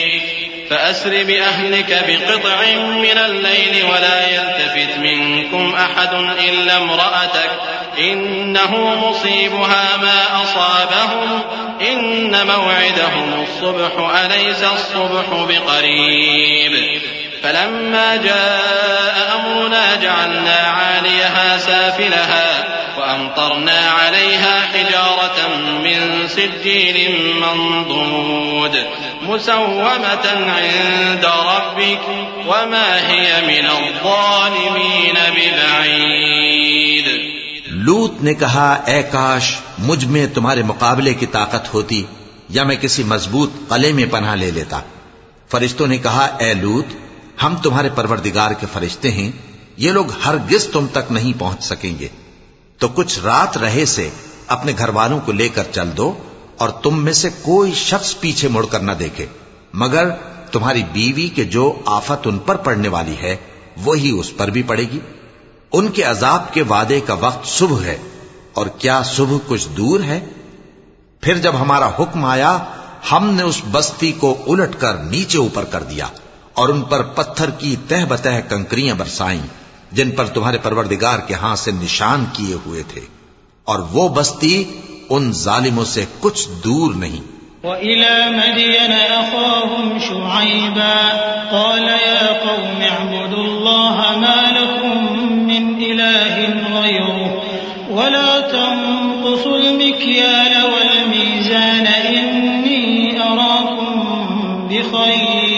فأسر بأهلك بقطع من الليل ولا يلتفت منكم أحد إلا امرأتك. إنه مصيبها ما أصابهم. إن موعدهم الصبح أليس الصبح بقريب؟ فلما جاء أمرنا جعلنا عاليها سافلها وأمطرنا عليها حجارة من سجيل منضود مسومة عند ربك وما هي من الظالمين ببعيد. لوت نے کہا، اے کاش، مجھ میں تمہارے مقابلے کی طاقت ہوتی یا میں کسی مضبوط قلعے میں پناہ لے لیتا؟ فرشتوں نے کہا، اے لوت ہم تمہارے پروردگار کے فرشتے ہیں، یہ لوگ ہرگز تم تک نہیں پہنچ سکیں گے۔ تو کچھ رات رہے سے اپنے گھر والوں کو لے کر چل دو اور تم میں سے کوئی شخص پیچھے مڑ کر نہ دیکھے۔ مگر تمہاری بیوی کے جو آفت ان پر پڑنے والی ہے، وہی اس پر بھی پڑے گی۔ ان کے عذاب کے وعدے کا وقت صبح ہے۔ اور کیا صبح کچھ دور ہے؟ پھر جب ہمارا حکم آیا، ہم نے اس بستی کو الٹ کر نیچے اوپر کر دیا۔ اور ان پر پتھر کی تہ بتہ کنکریاں برسائیں، جن پر تمہارے پروردگار کے ہاں سے نشان کیے ہوئے تھے۔ اور وہ بستی ان ظالموں سے کچھ دور نہیں۔ وإلى مدين أخاهم شعيبا، قال يا قوم اعبدوا الله ما لكم من إله غيره، ولا تنقصوا المكيال والميزان، إني أراكم بخير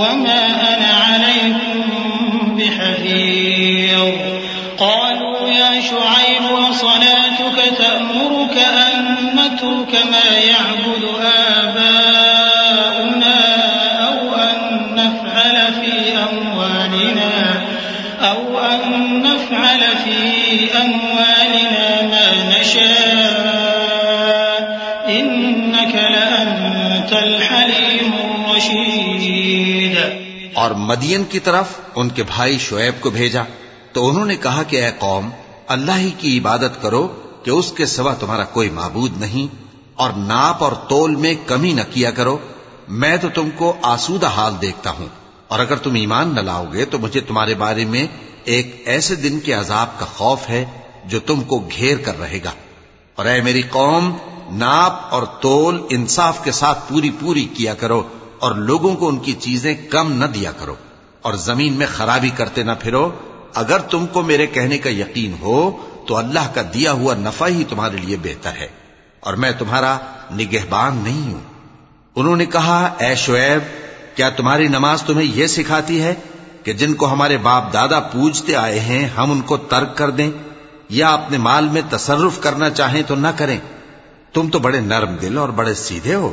وما أنا عليكم بحفيظ قالوا يا شعيب وصلاتك تأمرك أن نترك ما يعبد آباؤنا أو أن نفعل في أموالنا أو أن نفعل في اور مدین کی طرف ان کے بھائی شعیب کو بھیجا۔ تو انہوں نے کہا کہ اے قوم، اللہ ہی کی عبادت کرو کہ اس کے سوا تمہارا کوئی معبود نہیں، اور ناپ اور تول میں کمی نہ کیا کرو۔ میں تو تم کو آسودہ حال دیکھتا ہوں، اور اگر تم ایمان نہ لاؤ گے تو مجھے تمہارے بارے میں ایک ایسے دن کے عذاب کا خوف ہے جو تم کو گھیر کر رہے گا۔ اور اے میری قوم، ناپ اور تول انصاف کے ساتھ پوری پوری کیا کرو۔ اور لوگوں کو ان کی چیزیں کم نہ دیا کرو اور زمین میں خرابی کرتے نہ پھرو۔ اگر تم کو میرے کہنے کا یقین ہو، تو اللہ کا دیا ہوا نفع ہی تمہارے لیے بہتر ہے۔ اور میں تمہارا نگہبان نہیں ہوں۔ انہوں نے کہا، اے شعیب، کیا تمہاری نماز تمہیں یہ سکھاتی ہے کہ جن کو ہمارے باپ دادا پوجتے آئے ہیں، ہم ان کو ترک کر دیں؟ یا اپنے مال میں تصرف کرنا چاہیں تو نہ کریں؟ تم تو بڑے نرم دل اور بڑے سیدھے ہو۔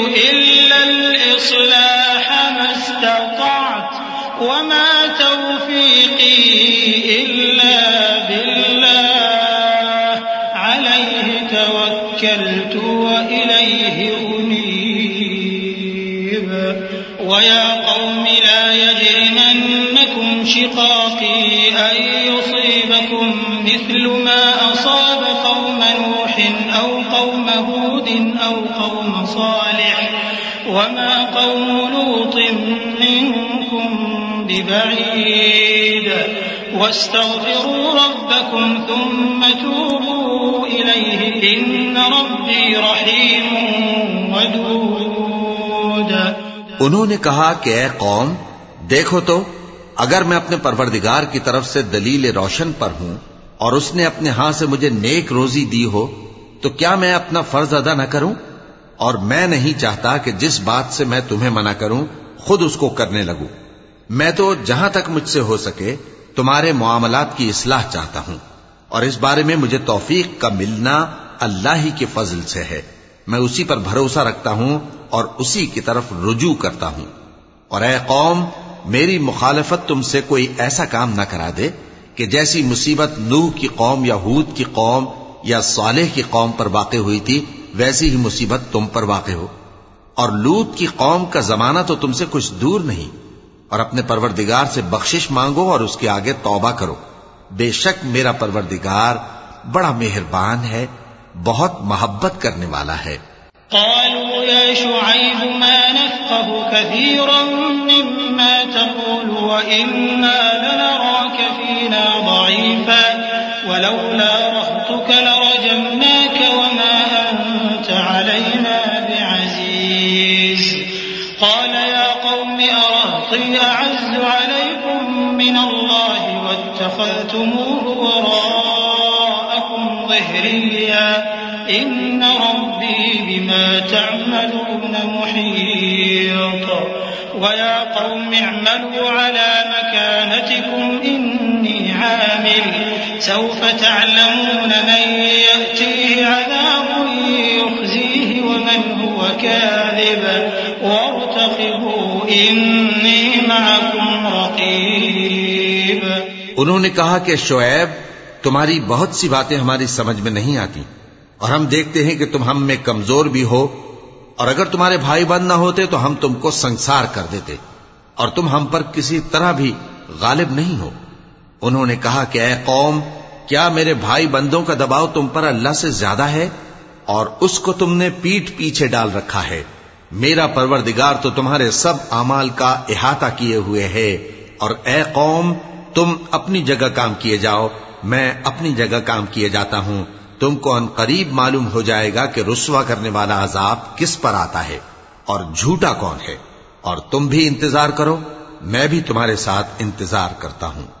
وما توفيقي إلا بالله. عليه توكلت وإليه أنيب. ويا قوم لا يجرمنكم شقاقي أن يصيبكم مثل ما أصاب قوم نوح أو قوم هود أو قوم صالح. وما قوم لوط منكم ببعيد. واستغفروا ربكم ثم توبوا إليه. إن ربي رحيم ودود. انہوں نے کہا کہ اے قوم، دیکھو تو، اگر میں اپنے پروردگار کی طرف سے دلیل روشن پر ہوں اور اس نے اپنے ہاں سے مجھے نیک روزی دی ہو، تو کیا میں اپنا فرض ادا نہ کروں؟ اور میں نہیں چاہتا کہ جس بات سے میں تمہیں منع کروں، خود اس کو کرنے لگوں۔ میں تو جہاں تک مجھ سے ہو سکے، تمہارے معاملات کی اصلاح چاہتا ہوں۔ اور اس بارے میں مجھے توفیق کا ملنا اللہ ہی کے فضل سے ہے۔ میں اسی پر بھروسہ رکھتا ہوں اور اسی کی طرف رجوع کرتا ہوں۔ اور اے قوم، میری مخالفت تم سے کوئی ایسا کام نہ کرا دے کہ جیسی مصیبت نوح کی قوم یا ہود کی قوم یا صالح کی قوم پر واقع ہوئی تھی ویسی ہی مصیبت تم پر واقع ہو۔ اور لوت کی قوم کا زمانہ تو تم سے کچھ دور نہیں۔ اور اپنے پروردگار سے بخشش مانگو اور اس کے آگے توبہ کرو۔ بے شک میرا پروردگار بڑا مہربان ہے، بہت محبت کرنے والا ہے۔ قالوا يا شعيب ما نفقه كثيرا مما تقول وإنا لنراك فينا ضعيفا۔ ولولا رهتك لرجمناك وما أنت علينا بعزيز. قال يا قوم أرهطي أعز عليكم من الله واتخذتموه وراءكم ظهريا. إن ربي بما تعملون محيط. ويا قوم اعملوا على مكانتكم إني عامل سوف تعلمون من يأتيه عذاب يخزيه ومن هو كاذب وارتقبوا إني معكم رقيب انہوں نے کہا کہ شعیب، تمہاری بہت سی باتیں ہماری سمجھ میں نہیں آتی اور ہم دیکھتے ہیں کہ تم ہم میں کمزور بھی ہو اور اگر تمہارے بھائی بند نہ ہوتے تو ہم تم کو سنسار کر دیتے اور تم ہم پر کسی طرح بھی غالب نہیں ہو۔ انہوں نے کہا کہ اے قوم، کیا میرے بھائی بندوں کا دباؤ تم پر اللہ سے زیادہ ہے؟ اور اس کو تم نے پیٹ پیچھے ڈال رکھا ہے۔ میرا پروردگار تو تمہارے سب اعمال کا احاطہ کیے ہوئے ہے۔ اور اے قوم، تم اپنی جگہ کام کیے جاؤ۔ میں اپنی جگہ کام کیے جاتا ہوں۔ تم کو ان قریب معلوم ہو جائے گا کہ رسوا کرنے والا عذاب کس پر آتا ہے۔ اور جھوٹا کون ہے؟ اور تم بھی انتظار کرو۔ میں بھی تمہارے ساتھ انتظار کرتا ہوں۔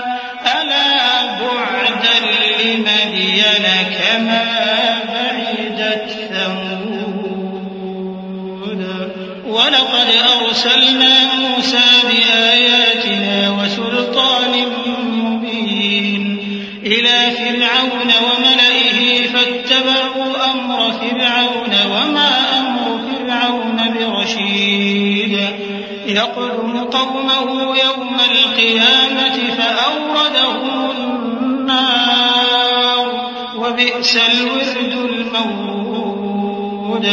أرسلنا موسى بآياتنا وسلطان مبين إلى فرعون وملئه فاتبعوا أمر فرعون وما أمر فرعون برشيد. يقدم قومه يوم القيامة فأوردهم النار وبئس الورد المورود.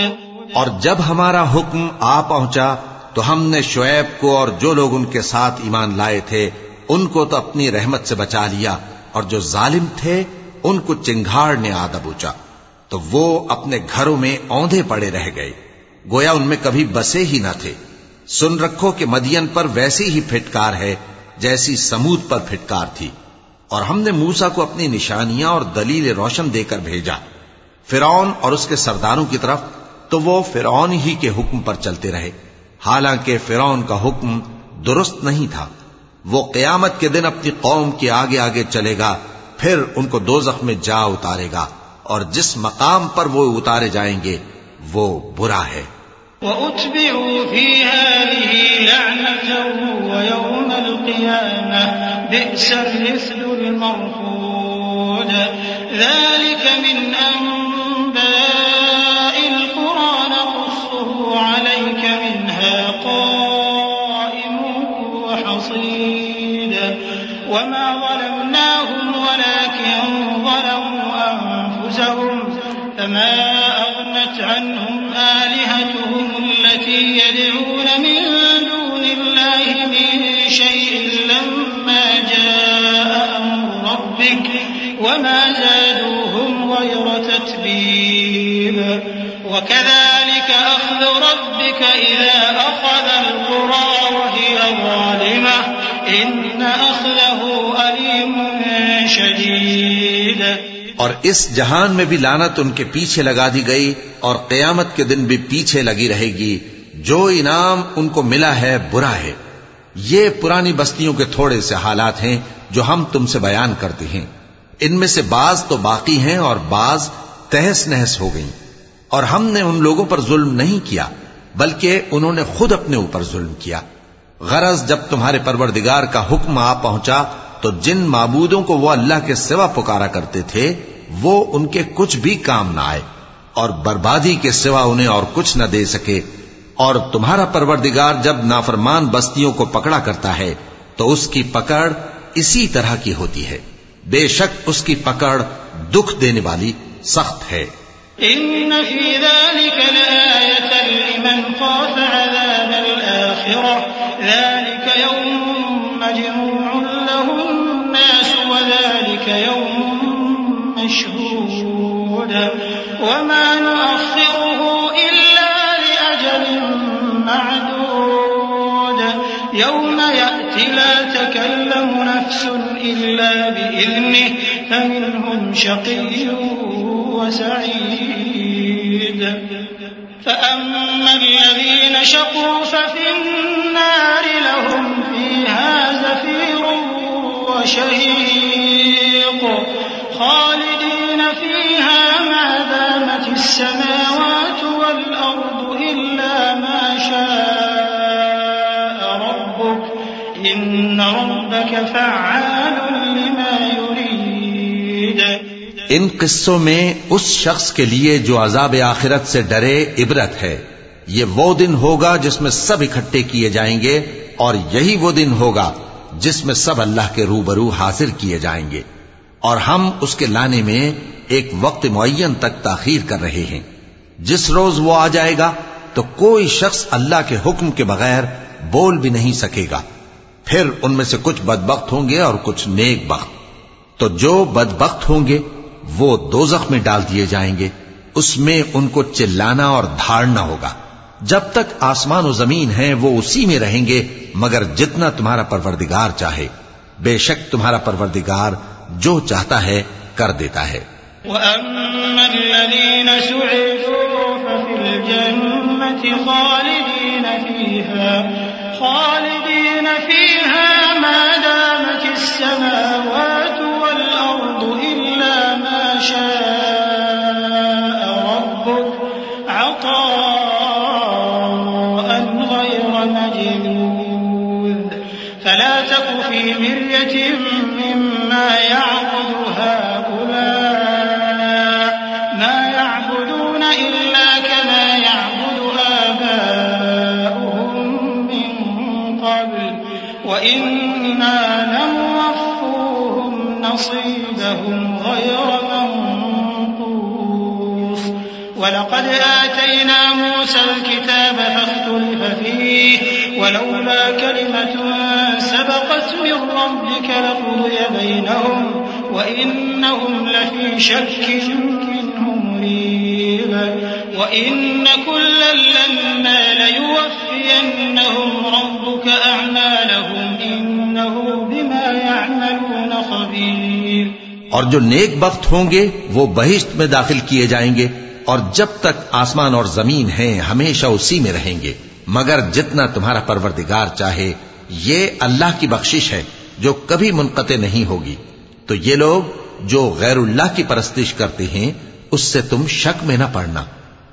اور جب ہمارا حکم آ پہنچا تو ہم نے شعیب کو اور جو لوگ ان کے ساتھ ایمان لائے تھے، ان کو تو اپنی رحمت سے بچا لیا، اور جو ظالم تھے، ان کو چنگھاڑ نے آ دبوچا تو وہ اپنے گھروں میں اوندے پڑے رہ گئے۔ گویا ان میں کبھی بسے ہی نہ تھے۔ سن رکھو کہ مدین پر ویسی ہی پھٹکار ہے، جیسی سمود پر پھٹکار تھی۔ اور ہم نے موسا کو اپنی نشانیاں اور دلیل روشن دے کر بھیجا۔ فرعون اور اس کے سرداروں کی طرف، تو وہ فرعون ہی کے حکم پر چلتے رہے۔ حالانکہ فرعون کا حکم درست نہیں تھا۔ وہ قیامت کے دن اپنی قوم کے آگے آگے چلے گا، پھر ان کو دو میں جا اتارے گا۔ اور جس مقام پر وہ اتارے جائیں گے، وہ برا ہے۔ وأتبعوا في هذه لعنة ويوم القيامة بئس الرفد المرفود ذلك من أنباء يدعون من دون الله من شيء لما جاء أمر ربك وما زادوهم غير تتبيب. وكذلك أخذ ربك إذا أخذ القرى وهي ظالمة. إن أخذه أليم شديد. اور اس جہان میں بھی لانت ان کے پیچھے لگا دی گئی اور قیامت کے دن بھی پیچھے لگی رہے گی۔ جو انعام ان کو ملا ہے برا ہے۔ یہ پرانی بستیوں کے تھوڑے سے حالات ہیں جو ہم تم سے بیان کرتے ہیں۔ ان میں سے بعض تو باقی ہیں اور بعض تہس نہس ہو گئیں۔ اور ہم نے ان لوگوں پر ظلم نہیں کیا، بلکہ انہوں نے خود اپنے اوپر ظلم کیا۔ غرض جب تمہارے پروردگار کا حکم آ پہنچا، تو جن معبودوں کو وہ اللہ کے سوا پکارا کرتے تھے، وہ ان کے کچھ بھی کام نہ آئے۔ اور بربادی کے سوا انہیں اور کچھ نہ دے سکے۔ اور تمہارا پروردگار جب نافرمان بستیوں کو پکڑا کرتا ہے، تو اس کی پکڑ اسی طرح کی ہوتی ہے۔ بے شک اس کی پکڑ دکھ دینے والی سخت ہے۔ إن في ذلك لآية لمن خاف عذاب الآخرة ذلك يوم مجموع له الناس وذلك يوم مشهود۔ وما نؤخره لا تكلم نفس إلا بإذنه فمنهم شقي وسعيد. فأما الذين شقوا ففي النار لهم فيها زفير وشهيق خالدين فيها ما دامت السماوات إن ربك فعال لما يريد۔ ان قصوں میں اس شخص کے لیے جو عذاب آخرت سے ڈرے عبرت ہے۔ یہ وہ دن ہوگا جس میں سب اکٹھے کیے جائیں گے اور یہی وہ دن ہوگا جس میں سب اللہ کے روبرو حاضر کیے جائیں گے۔ اور ہم اس کے لانے میں ایک وقت معین تک تاخیر کر رہے ہیں۔ جس روز وہ آ جائے گا تو کوئی شخص اللہ کے حکم کے بغیر بول بھی نہیں سکے گا۔ پھر ان میں سے کچھ بدبخت ہوں گے اور کچھ نیک بخت۔ تو جو بدبخت ہوں گے، وہ دوزخ میں ڈال دیے جائیں گے۔ اس میں ان کو چلانا اور دھاڑنا ہوگا۔ جب تک آسمان و زمین ہیں، وہ اسی میں رہیں گے، مگر جتنا تمہارا پروردگار چاہے۔ بے شک تمہارا پروردگار جو چاہتا ہے، کر دیتا ہے۔ وأما الذين سعدوا ففي الجنة خالدين فيها خالدين فيها ما دامت السماوات والأرض إلا ما شاء ربك عطاء غير مجدود فلا تك في مرية مما يعبد الكتاب فاختلف فيه. ولولا كلمة سبقت من ربك لقضي بينهم وإنهم لفي شك منه مريب. وإن كلا لما ليوفينهم ربك أعمالهم إنه بما يعملون خبير. اور جو نیک وقت ہوں گے وہ بہشت میں داخل کیے جائیں گے۔ اور جب تک آسمان اور زمین ہیں، ہمیشہ اسی میں رہیں گے۔ مگر جتنا تمہارا پروردگار چاہے، یہ اللہ کی بخشش ہے جو کبھی منقطع نہیں ہوگی۔ تو یہ لوگ جو غیر اللہ کی پرستش کرتے ہیں، اس سے تم شک میں نہ پڑنا۔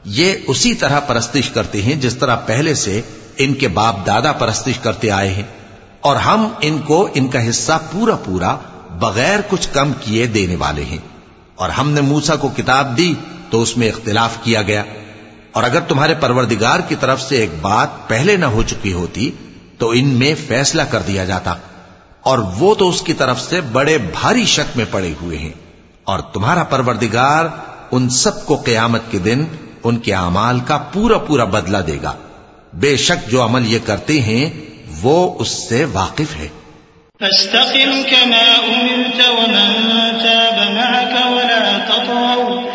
یہ اسی طرح پرستش کرتے ہیں جس طرح پہلے سے ان کے باپ دادا پرستش کرتے آئے ہیں۔ اور ہم ان کو ان کا حصہ پورا پورا بغیر کچھ کم کیے دینے والے ہیں۔ اور ہم نے موسا کو کتاب دی تو اس میں اختلاف کیا گیا۔ اور اگر تمہارے پروردگار کی طرف سے ایک بات پہلے نہ ہو چکی ہوتی، تو ان میں فیصلہ کر دیا جاتا۔ اور وہ تو اس کی طرف سے بڑے بھاری شک میں پڑے ہوئے ہیں۔ اور تمہارا پروردگار ان سب کو قیامت کے دن ان کے اعمال کا پورا پورا بدلہ دے گا۔ بے شک جو عمل یہ کرتے ہیں، وہ اس سے واقف ہے۔ فاستقم كما أمرت ومن تاب معك ولا تطغوا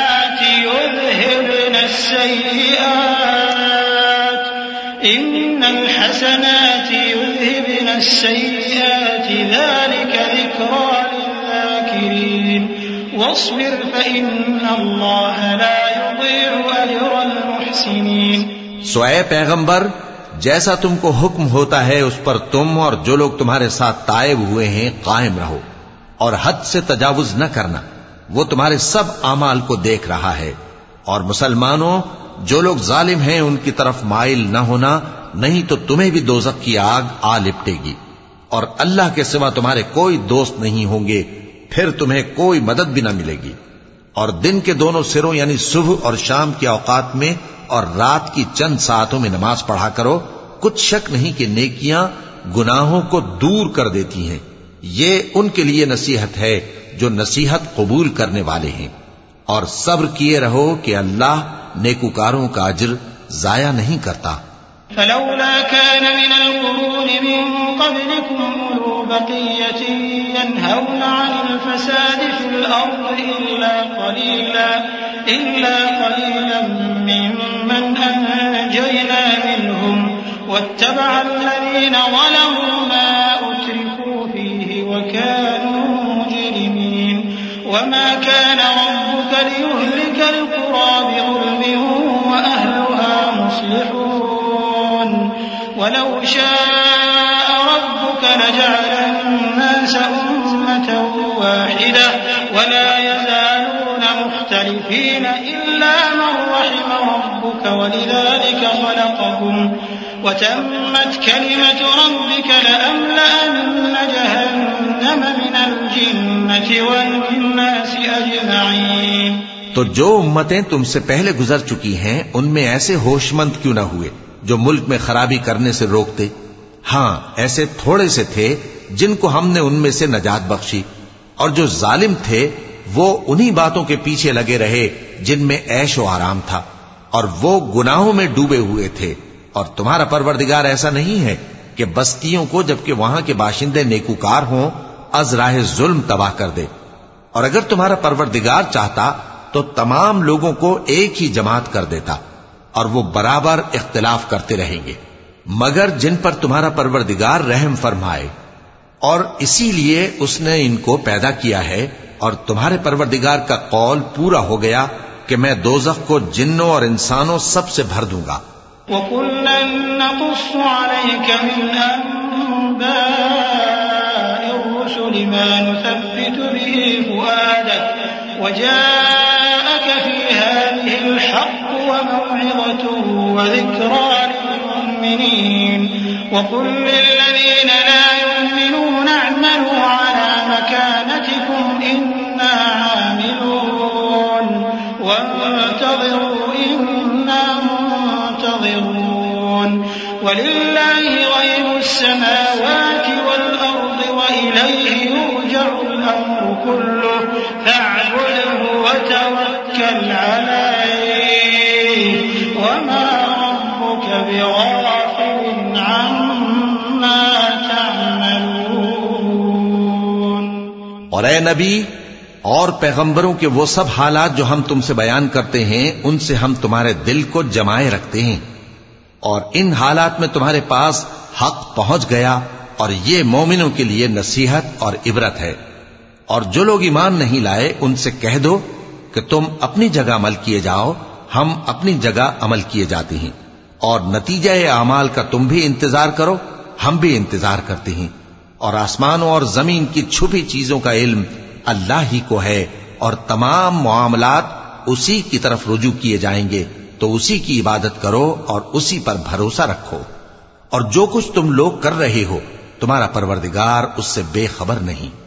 يذهبن السيئات إن الحسنات يذهبن السيئات ذلك ذكرى للذاكرين واصبر فإن الله لا يضيع أجر المحسنين سو اے پیغمبر، جیسا تم کو حکم ہوتا ہے، اس پر تم اور جو لوگ تمہارے ساتھ تائب ہوئے ہیں، قائم رہو اور حد سے تجاوز نہ کرنا۔ وہ تمہارے سب اعمال کو دیکھ رہا ہے۔ اور مسلمانوں، جو لوگ ظالم ہیں، ان کی طرف مائل نہ ہونا، نہیں تو تمہیں بھی دوزخ کی آگ آ لپٹے گی۔ اور اللہ کے سوا تمہارے کوئی دوست نہیں ہوں گے، پھر تمہیں کوئی مدد بھی نہ ملے گی۔ اور دن کے دونوں سروں یعنی صبح اور شام کے اوقات میں اور رات کی چند ساعتوں میں نماز پڑھا کرو، کچھ شک نہیں کہ نیکیاں گناہوں کو دور کر دیتی ہیں۔ یہ ان کے لیے نصیحت ہے جو نصیحت قبول کرنے والے ہیں، اور صبر کیے رہو کہ اللہ نیکوکاروں کا اجر ضائع نہیں کرتا۔ فلولا كان من القرون من قبلكم أولو بقية ينهون عن الفساد في الأرض إلا قليلا إلا قليلا ممن أنجينا منهم، واتبع الذين ظلموا ما وما كان ربك ليهلك القرى بظلم وأهلها مصلحون. ولو شاء ربك لجعل الناس أمة واحدة ولا يزالون مختلفين إلا من رحم ربك ولذلك خلقهم وتمت كلمة ربك لأملأن جهنم من أجمعين تو جو امتیں تم سے پہلے گزر چکی ہیں، ان میں ایسے ہوش مند کیوں نہ ہوئے جو ملک میں خرابی کرنے سے روکتے؟ ہاں ایسے تھوڑے سے تھے جن کو ہم نے ان میں سے نجات بخشی۔ اور جو ظالم تھے، وہ انہی باتوں کے پیچھے لگے رہے جن میں ایش و آرام تھا۔ اور وہ گناہوں میں ڈوبے ہوئے تھے۔ اور تمہارا پروردگار ایسا نہیں ہے کہ بستیوں کو جبکہ وہاں کے باشندے نیکوکار ہوں از راہ ظلم تباہ کر دے۔ اور اگر تمہارا پروردگار چاہتا تو تمام لوگوں کو ایک ہی جماعت کر دیتا اور وہ برابر اختلاف کرتے رہیں گے۔ مگر جن پر تمہارا پروردگار رحم فرمائے۔ اور اسی لیے اس نے ان کو پیدا کیا ہے اور تمہارے پروردگار کا قول پورا ہو گیا کہ میں دوزخ کو جنوں اور انسانوں سب سے بھر دوں گا۔ وكلا نقص عليك من أنباء الرسل ما نثبت به وجاءك في هذه الحق وموعظة وذكرى للمؤمنين وقل للذين لا يؤمنون اعملوا على مكانتكم إنا عاملون وانتظروا إنا منتظرون ولله غيب السماوات والأرض كله فاعبده وتوكل عليه. وما ربك بغافل عما تعملون. اور اے نبی، اور پیغمبروں کے وہ سب حالات جو ہم تم سے بیان کرتے ہیں، ان سے ہم تمہارے دل کو جمائے رکھتے ہیں۔ اور ان حالات میں تمہارے پاس حق پہنچ گیا، اور یہ مومنوں کے لیے نصیحت اور عبرت ہے۔ اور جو لوگ ایمان نہیں لائے، ان سے کہہ دو کہ تم اپنی جگہ عمل کیے جاؤ، ہم اپنی جگہ عمل کیے جاتے ہیں۔ اور نتیجہ اعمال کا تم بھی انتظار کرو، ہم بھی انتظار کرتے ہیں۔ اور آسمانوں اور زمین کی چھپی چیزوں کا علم اللہ ہی کو ہے، اور تمام معاملات اسی کی طرف رجوع کیے جائیں گے۔ تو اسی کی عبادت کرو اور اسی پر بھروسہ رکھو۔ اور جو کچھ تم لوگ کر رہے ہو، تمہارا پروردگار اس سے بے خبر نہیں۔